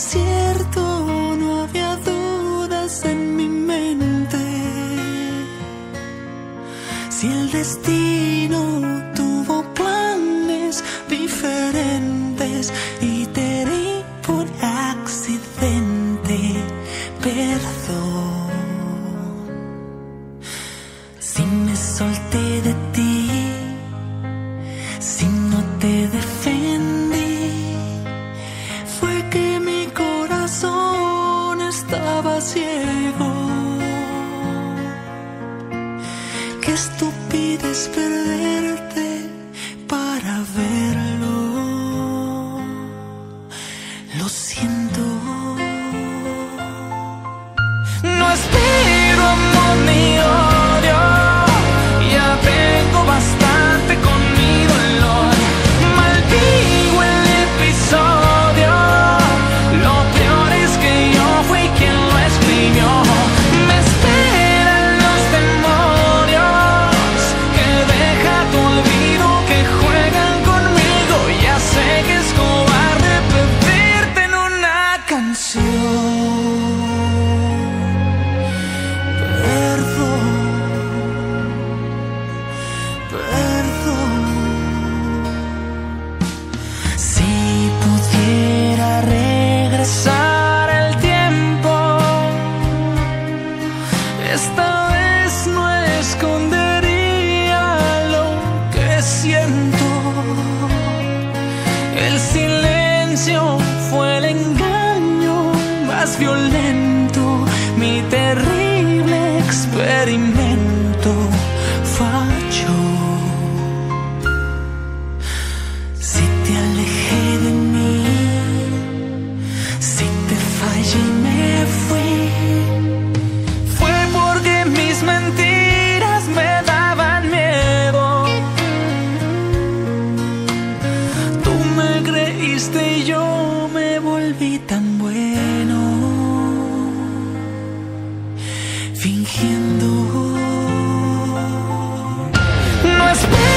cierto, no había dudas en mi mente. Si el destino tuvo planes diferentes y te di por accidente, perdón. estaba ciego. Qué estúpido es perderte para verlo. Lo siento. No espero amor mío. violento, mi terrible experimento. fingiendo. No esperes.